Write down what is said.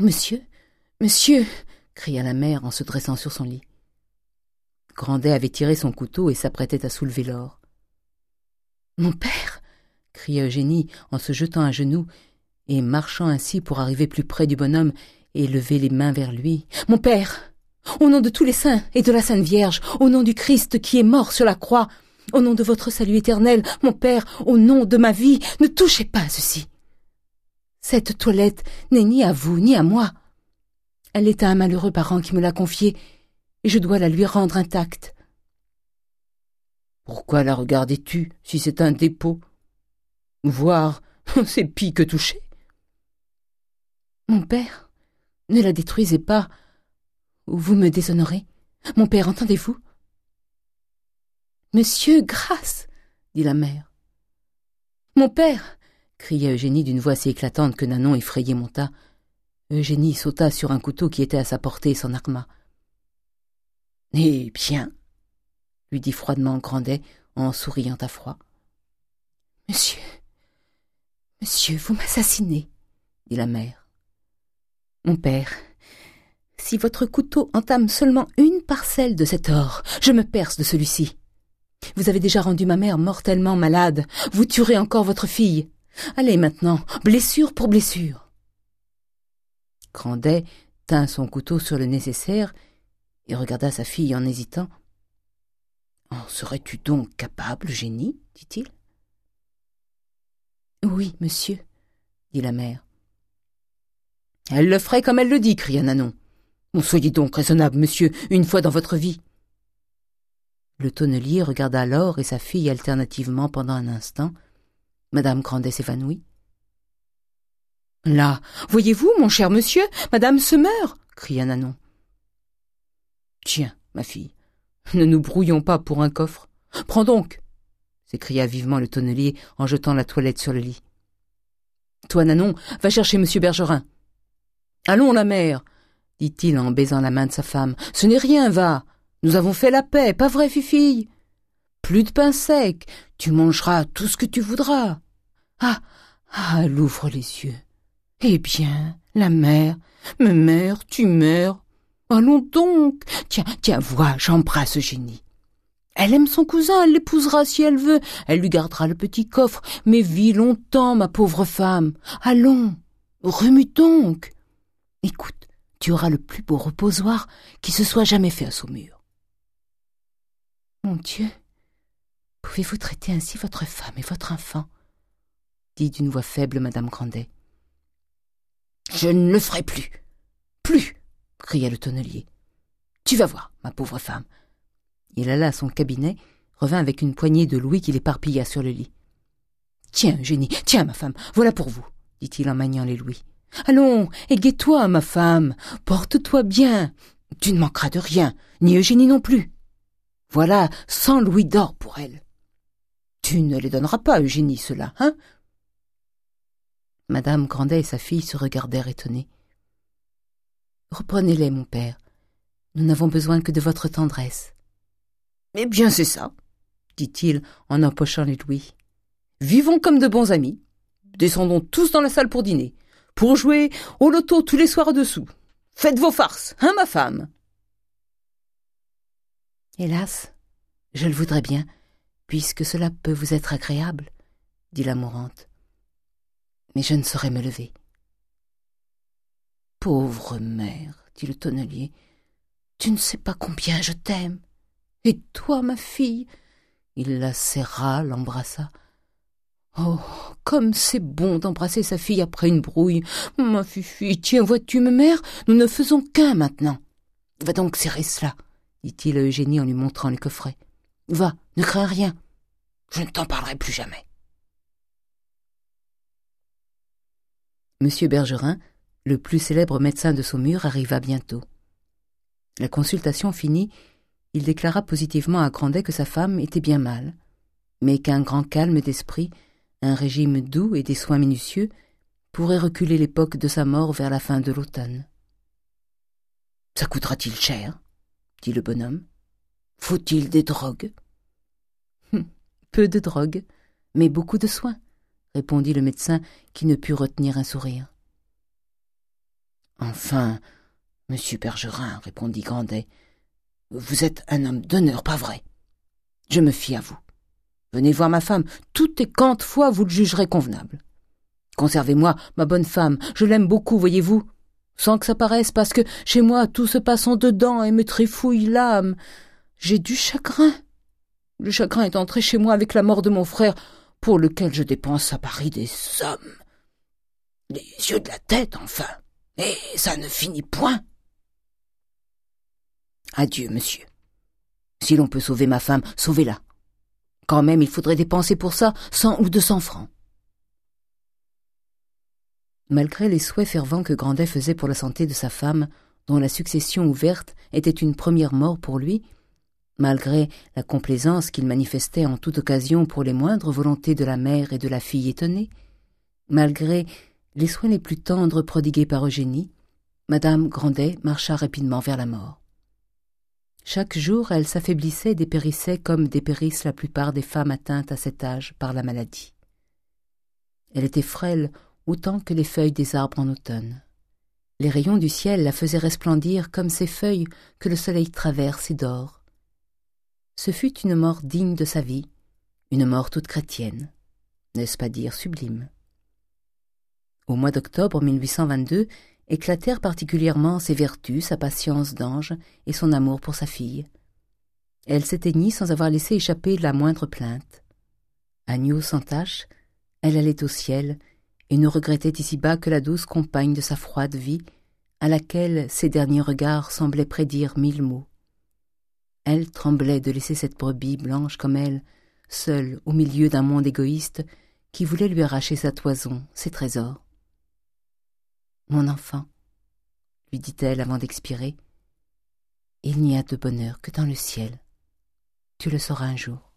Monsieur, monsieur, cria la mère en se dressant sur son lit. Grandet avait tiré son couteau et s'apprêtait à soulever l'or. Mon père cria Eugénie en se jetant à genoux et marchant ainsi pour arriver plus près du bonhomme et lever les mains vers lui. Mon père, au nom de tous les saints et de la Sainte Vierge, au nom du Christ qui est mort sur la croix, au nom de votre salut éternel, mon père, au nom de ma vie, ne touchez pas à ceci. Cette toilette n'est ni à vous ni à moi. Elle est à un malheureux parent qui me l'a confiée, et je dois la lui rendre intacte. Pourquoi la regardais-tu si c'est un dépôt? Voir, c'est pis que toucher. Mon père, ne la détruisez pas, ou vous me déshonorez. Mon père, entendez-vous? Monsieur, grâce dit la mère. Mon père cria Eugénie d'une voix si éclatante que Nanon, effrayé, monta. Eugénie sauta sur un couteau qui était à sa portée et s'en arma. Eh bien lui dit froidement Grandet en souriant à froid. Monsieur, monsieur, vous m'assassinez, dit la mère. Mon père, si votre couteau entame seulement une parcelle de cet or, je me perce de celui-ci. Vous avez déjà rendu ma mère mortellement malade, vous tuerez encore votre fille. Allez maintenant, blessure pour blessure. Grandet tint son couteau sur le nécessaire et regarda sa fille en hésitant. En serais-tu donc capable, génie? dit-il. Oui, monsieur, dit la mère. Elle le ferait comme elle le dit, cria Nanon. soyez donc raisonnable, monsieur, une fois dans votre vie. Le tonnelier regarda l'or et sa fille alternativement pendant un instant. Madame Grandet s'évanouit. Là, voyez-vous, mon cher monsieur, madame se meurt, cria Nanon. Tiens, ma fille, ne nous brouillons pas pour un coffre. Prends donc s'écria vivement le tonnelier en jetant la toilette sur le lit. Toi, Nanon, va chercher monsieur Bergerin. Allons, la mère, dit-il en baisant la main de sa femme. Ce n'est rien, va. Nous avons fait la paix, pas vrai, fifille Plus de pain sec, tu mangeras tout ce que tu voudras. Ah, ah, elle ouvre les yeux. Eh bien, la mère, ma mère, tu meurs. Allons donc. Tiens, tiens, vois, j'embrasse Génie. Elle aime son cousin, elle l'épousera si elle veut, elle lui gardera le petit coffre, mais vis longtemps, ma pauvre femme. Allons, remue donc. Écoute, tu auras le plus beau reposoir qui se soit jamais fait à Saumur. Mon Dieu, pouvez-vous traiter ainsi votre femme et votre enfant dit d'une voix faible madame Grandet. Je ne le ferai plus. Plus cria le tonnelier. Tu vas voir, ma pauvre femme. Il alla à son cabinet, revint avec une poignée de louis qu'il éparpilla sur le lit. Tiens, Eugénie, tiens, ma femme, voilà pour vous, dit-il en maniant les louis. Allons, aiguais-toi, ma femme, porte-toi bien. Tu ne manqueras de rien, ni Eugénie non plus. Voilà cent louis d'or pour elle. Tu ne les donneras pas, Eugénie, cela, hein? Madame Grandet et sa fille se regardèrent étonnés. Reprenez-les, mon père. Nous n'avons besoin que de votre tendresse. Eh bien, c'est ça, dit-il en empochant les louis. Vivons comme de bons amis. Descendons tous dans la salle pour dîner, pour jouer au loto tous les soirs dessous. Faites vos farces, hein, ma femme? Hélas, je le voudrais bien, puisque cela peut vous être agréable, dit la mourante. Mais je ne saurais me lever. Pauvre mère, dit le tonnelier, tu ne sais pas combien je t'aime. Et toi, ma fille? Il la serra, l'embrassa. Oh, comme c'est bon d'embrasser sa fille après une brouille. Ma fille, tiens, vois-tu, ma mère, nous ne faisons qu'un maintenant. Va donc serrer cela, dit-il à Eugénie en lui montrant le coffret. Va, ne crains rien. Je ne t'en parlerai plus jamais. Monsieur Bergerin le plus célèbre médecin de Saumur arriva bientôt. La consultation finie, il déclara positivement à Grandet que sa femme était bien mal, mais qu'un grand calme d'esprit, un régime doux et des soins minutieux pourraient reculer l'époque de sa mort vers la fin de l'automne. Ça coûtera-t-il cher? dit le bonhomme. Faut-il des drogues? Peu de drogues, mais beaucoup de soins, répondit le médecin qui ne put retenir un sourire. Enfin, monsieur Bergerin, répondit Grandet, vous êtes un homme d'honneur, pas vrai? Je me fie à vous. Venez voir ma femme, toutes et quante fois vous le jugerez convenable. Conservez-moi, ma bonne femme, je l'aime beaucoup, voyez-vous, sans que ça paraisse, parce que chez moi tout se passe en dedans et me trifouille l'âme. J'ai du chagrin. Le chagrin est entré chez moi avec la mort de mon frère, pour lequel je dépense à Paris des sommes. Les yeux de la tête, enfin. Et ça ne finit point. Adieu, monsieur. Si l'on peut sauver ma femme, sauvez-la. Quand même, il faudrait dépenser pour ça cent ou deux cents francs. Malgré les souhaits fervents que Grandet faisait pour la santé de sa femme, dont la succession ouverte était une première mort pour lui, malgré la complaisance qu'il manifestait en toute occasion pour les moindres volontés de la mère et de la fille étonnée, malgré les soins les plus tendres prodigués par Eugénie, Madame Grandet marcha rapidement vers la mort. Chaque jour, elle s'affaiblissait et dépérissait comme dépérissent la plupart des femmes atteintes à cet âge par la maladie. Elle était frêle autant que les feuilles des arbres en automne. Les rayons du ciel la faisaient resplendir comme ces feuilles que le soleil traverse et dort. Ce fut une mort digne de sa vie, une mort toute chrétienne, n'est-ce pas dire sublime Au mois d'octobre 1822 éclatèrent particulièrement ses vertus, sa patience d'ange et son amour pour sa fille. Elle s'éteignit sans avoir laissé échapper la moindre plainte. Agneau sans tache, elle allait au ciel et ne regrettait ici-bas que la douce compagne de sa froide vie, à laquelle ses derniers regards semblaient prédire mille mots. Elle tremblait de laisser cette brebis blanche comme elle, seule au milieu d'un monde égoïste qui voulait lui arracher sa toison, ses trésors. Mon enfant, lui dit-elle avant d'expirer, il n'y a de bonheur que dans le ciel. Tu le sauras un jour.